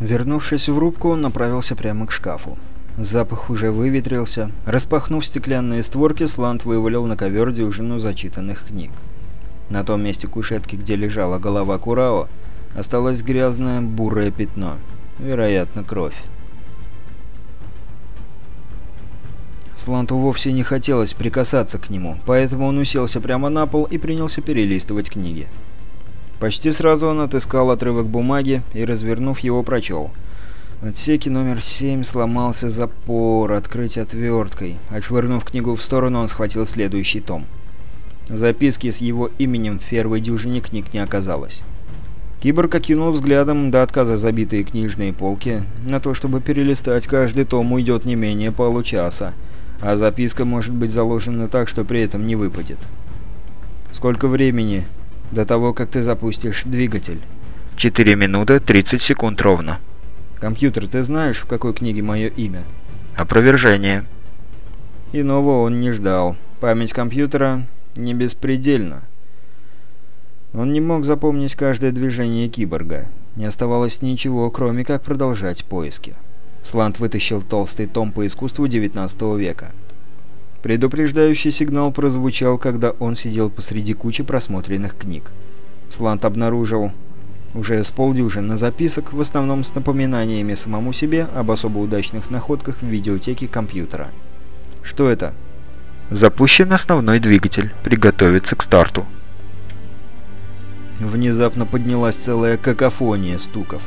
Вернувшись в рубку, он направился прямо к шкафу. Запах уже выветрился. Распахнув стеклянные створки, Слант вывалил на ковер дюжину зачитанных книг. На том месте кушетки, где лежала голова Курао, осталось грязное бурое пятно. Вероятно, кровь. Сланту вовсе не хотелось прикасаться к нему, поэтому он уселся прямо на пол и принялся перелистывать книги. Почти сразу он отыскал отрывок бумаги и, развернув его, прочел. В отсеке номер 7 сломался запор, открыть отверткой. Отшвырнув книгу в сторону, он схватил следующий том. Записки с его именем в первой дюжине книг не оказалось. Киборг окинул взглядом до отказа забитые книжные полки. На то, чтобы перелистать каждый том, уйдет не менее получаса, а записка может быть заложена так, что при этом не выпадет. «Сколько времени до того, как ты запустишь двигатель?» «4 минуты 30 секунд ровно». «Компьютер, ты знаешь, в какой книге мое имя?» «Опровержение». Иного он не ждал. Память компьютера не беспредельна. Он не мог запомнить каждое движение киборга. Не оставалось ничего, кроме как продолжать поиски. Сланд вытащил толстый том по искусству XIX века. Предупреждающий сигнал прозвучал, когда он сидел посреди кучи просмотренных книг. Сланд обнаружил уже с полдюжины записок, в основном с напоминаниями самому себе об особо удачных находках в видеотеке компьютера. «Что это?» «Запущен основной двигатель. Приготовиться к старту». Внезапно поднялась целая какофония стуков.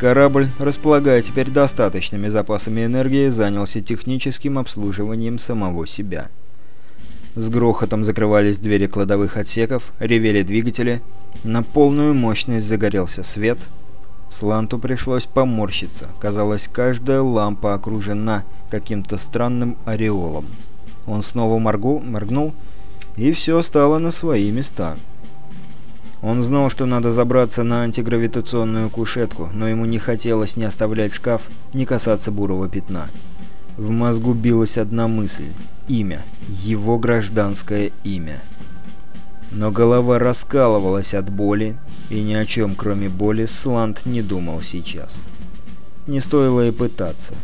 Корабль, располагая теперь достаточными запасами энергии, занялся техническим обслуживанием самого себя. С грохотом закрывались двери кладовых отсеков, ревели двигатели, на полную мощность загорелся свет. Сланту пришлось поморщиться. Казалось, каждая лампа окружена каким-то странным ореолом. Он снова моргул, моргнул, и все стало на свои места. Он знал, что надо забраться на антигравитационную кушетку, но ему не хотелось ни оставлять шкаф, ни касаться бурого пятна. В мозгу билась одна мысль — имя, его гражданское имя. Но голова раскалывалась от боли, и ни о чем, кроме боли, Сланд не думал сейчас. Не стоило и пытаться.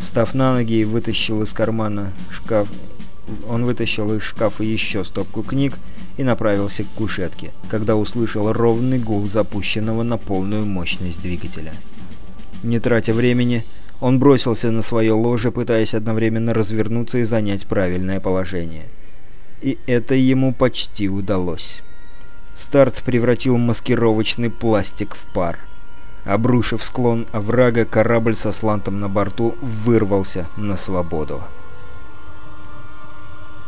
Встав на ноги и вытащил из кармана шкаф... Он вытащил из шкафа еще стопку книг и направился к кушетке, когда услышал ровный гул запущенного на полную мощность двигателя. Не тратя времени, он бросился на свое ложе, пытаясь одновременно развернуться и занять правильное положение. И это ему почти удалось. Старт превратил маскировочный пластик в пар. Обрушив склон оврага, корабль со слантом на борту вырвался на свободу.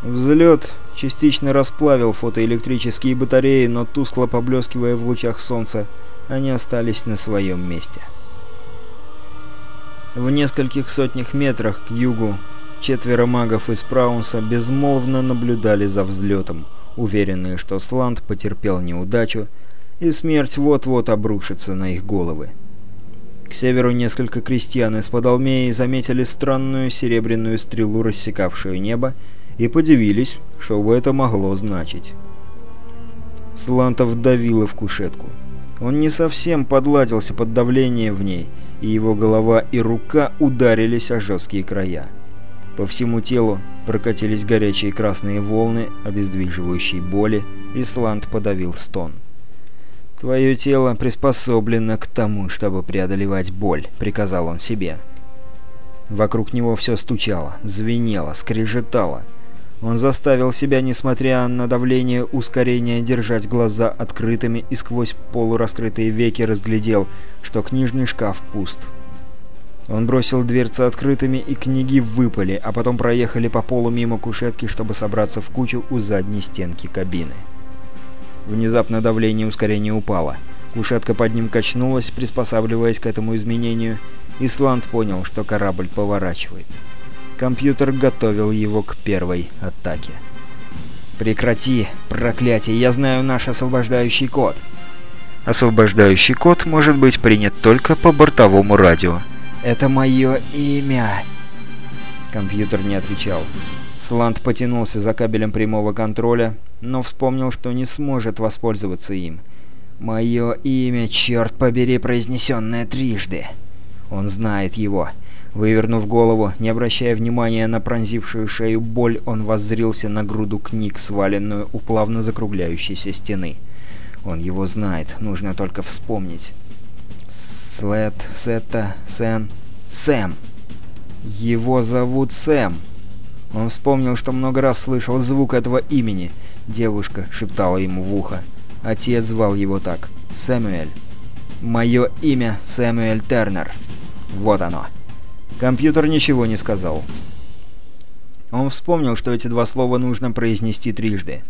Взлет частично расплавил фотоэлектрические батареи, но тускло поблескивая в лучах солнца, они остались на своем месте. В нескольких сотнях метрах к югу четверо магов из Праунса безмолвно наблюдали за взлетом, уверенные, что Сланд потерпел неудачу, и смерть вот-вот обрушится на их головы. К северу несколько крестьян из Подолмеи заметили странную серебряную стрелу, рассекавшую небо, и подивились, что бы это могло значить. Слантов давило в кушетку. Он не совсем подладился под давление в ней, и его голова и рука ударились о жесткие края. По всему телу прокатились горячие красные волны, обездвиживающие боли, и Слант подавил стон. «Твое тело приспособлено к тому, чтобы преодолевать боль», — приказал он себе. Вокруг него все стучало, звенело, скрежетало. Он заставил себя, несмотря на давление ускорения, держать глаза открытыми и сквозь полураскрытые веки разглядел, что книжный шкаф пуст. Он бросил дверцы открытыми, и книги выпали, а потом проехали по полу мимо кушетки, чтобы собраться в кучу у задней стенки кабины. Внезапно давление ускорения упало. Кушетка под ним качнулась, приспосабливаясь к этому изменению, и Сланд понял, что корабль поворачивает. Компьютер готовил его к первой атаке. «Прекрати, проклятие, я знаю наш освобождающий код!» Освобождающий код может быть принят только по бортовому радио. «Это мое имя!» Компьютер не отвечал. Сланд потянулся за кабелем прямого контроля, но вспомнил, что не сможет воспользоваться им. Мое имя, черт побери, произнесенное трижды. Он знает его. Вывернув голову, не обращая внимания на пронзившую шею боль, он воззрился на груду книг, сваленную у плавно закругляющейся стены. Он его знает, нужно только вспомнить. Слет, Сетта, Сен, Сэм. Его зовут Сэм. Он вспомнил, что много раз слышал звук этого имени. Девушка шептала ему в ухо. Отец звал его так. Сэмюэль. Мое имя Сэмюэль Тернер. Вот оно. Компьютер ничего не сказал. Он вспомнил, что эти два слова нужно произнести трижды.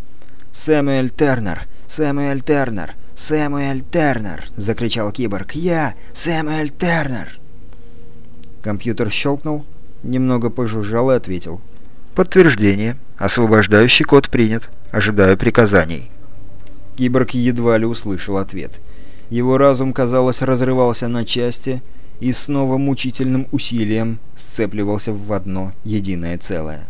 «Сэмюэль Тернер! Сэмюэль Тернер! Сэмюэль Тернер!» — закричал киборг. «Я! Сэмюэль Тернер!» Компьютер щелкнул, немного пожужжал и ответил. «Подтверждение. Освобождающий код принят. Ожидаю приказаний». Киборг едва ли услышал ответ. Его разум, казалось, разрывался на части и снова мучительным усилием сцепливался в одно единое целое.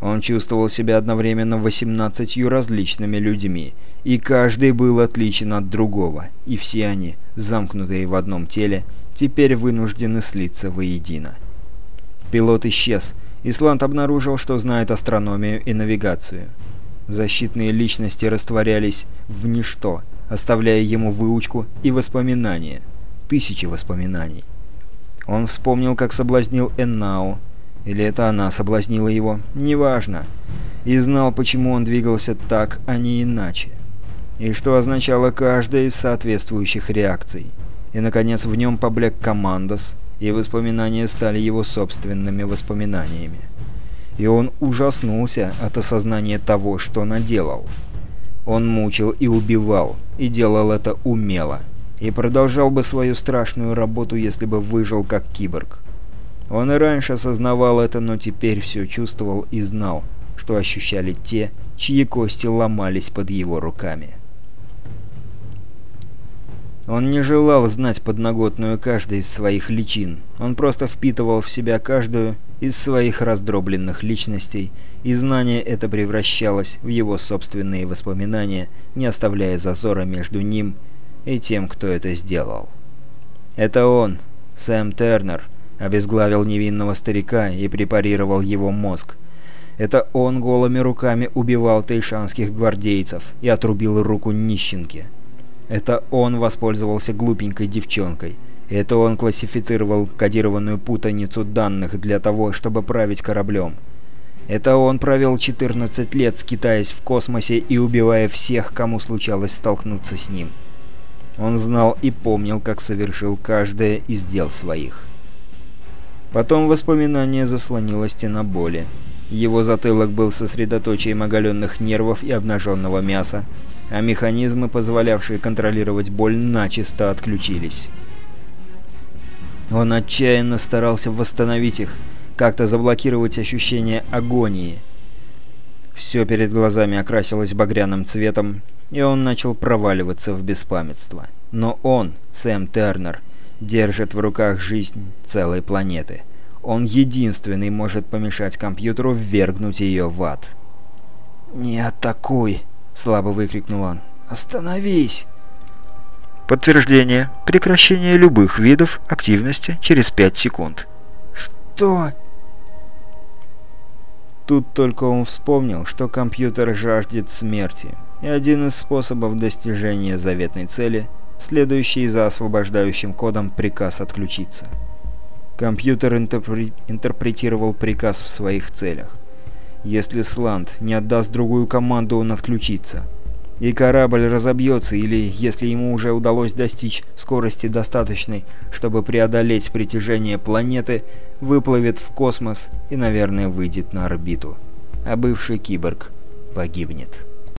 Он чувствовал себя одновременно восемнадцатью различными людьми, и каждый был отличен от другого, и все они, замкнутые в одном теле, теперь вынуждены слиться воедино. Пилот исчез. Исланд обнаружил, что знает астрономию и навигацию. Защитные личности растворялись в ничто, оставляя ему выучку и воспоминания. Тысячи воспоминаний. Он вспомнил, как соблазнил Эннау. Или это она соблазнила его, неважно. И знал, почему он двигался так, а не иначе. И что означало каждая из соответствующих реакций. И, наконец, в нем поблек командос, и воспоминания стали его собственными воспоминаниями и он ужаснулся от осознания того, что наделал. Он мучил и убивал, и делал это умело, и продолжал бы свою страшную работу, если бы выжил как киборг. Он и раньше осознавал это, но теперь все чувствовал и знал, что ощущали те, чьи кости ломались под его руками. Он не желал знать подноготную каждой из своих личин. Он просто впитывал в себя каждую из своих раздробленных личностей, и знание это превращалось в его собственные воспоминания, не оставляя зазора между ним и тем, кто это сделал. Это он, Сэм Тернер, обезглавил невинного старика и препарировал его мозг. Это он голыми руками убивал тайшанских гвардейцев и отрубил руку нищенке. Это он воспользовался глупенькой девчонкой. Это он классифицировал кодированную путаницу данных для того, чтобы править кораблем. Это он провел 14 лет, скитаясь в космосе и убивая всех, кому случалось столкнуться с ним. Он знал и помнил, как совершил каждое из дел своих. Потом воспоминание заслонило стена боли. Его затылок был сосредоточием оголенных нервов и обнаженного мяса, а механизмы, позволявшие контролировать боль, начисто отключились. Он отчаянно старался восстановить их, как-то заблокировать ощущение агонии. Все перед глазами окрасилось багряным цветом, и он начал проваливаться в беспамятство. Но он, Сэм Тернер, держит в руках жизнь целой планеты. Он единственный может помешать компьютеру ввергнуть ее в ад. «Не атакуй!» — слабо выкрикнул он. «Остановись!» Подтверждение. Прекращение любых видов активности через 5 секунд. «Что?» Тут только он вспомнил, что компьютер жаждет смерти, и один из способов достижения заветной цели – следующий за освобождающим кодом приказ отключиться. Компьютер интерпре интерпретировал приказ в своих целях. Если Сланд не отдаст другую команду, он отключится. И корабль разобьется, или, если ему уже удалось достичь скорости достаточной, чтобы преодолеть притяжение планеты, выплывет в космос и, наверное, выйдет на орбиту. А бывший киборг погибнет.